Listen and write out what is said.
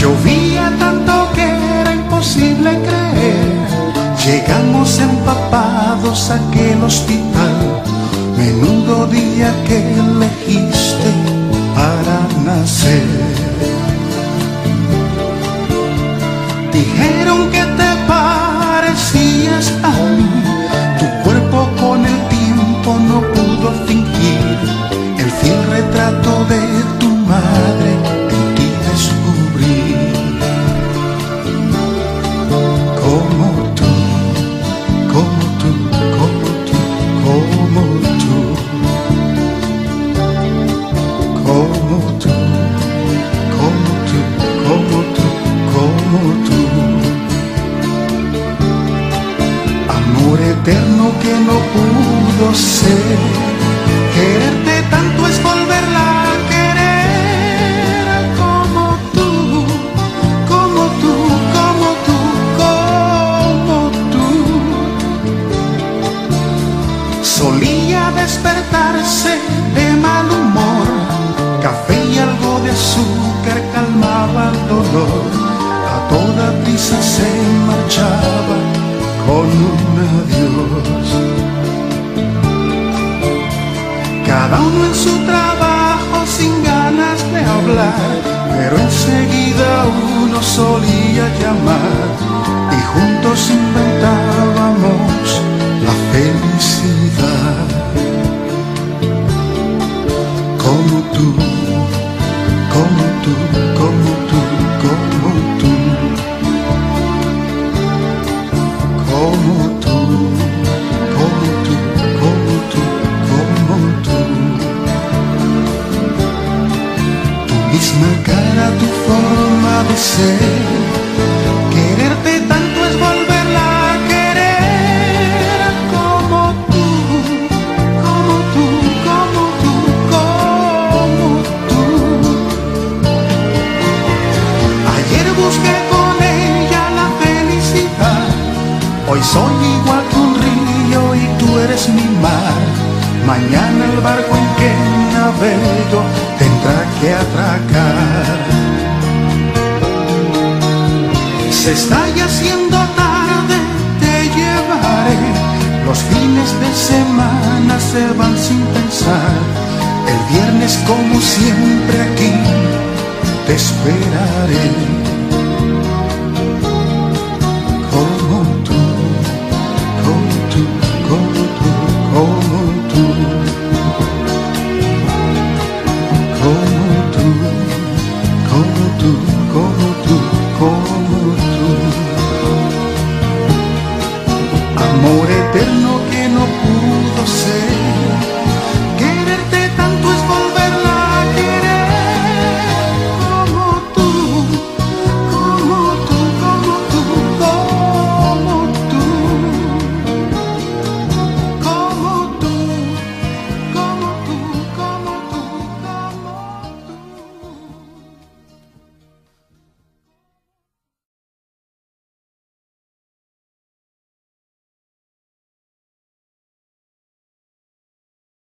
Llovía tanto que era imposible creer. Llegamos empapados a aquel hospital. Menudo día que elegiste para nacer. Pudo ser, quererte tanto es volverla a querer como tú, como tú, como tú, como tú. Solía despertarse de mal humor, café y algo de azúcar calmaba el dolor. A toda prisa se marchaba con un adiós. Cada uno en su trabajo sin ganas de hablar, pero enseguida misma cara, tu forma de ser. Quererte tanto es volverla a querer. Como tú, como tú, como tú, como tú. Ayer busqué con ella la felicidad. Hoy soy igual que un río y tú eres mi mar. Mañana el barco en que tendrá que atracar. Se está ya haciendo tarde, te llevaré. Los fines de semana se van sin pensar. El viernes como siempre aquí te esperaré.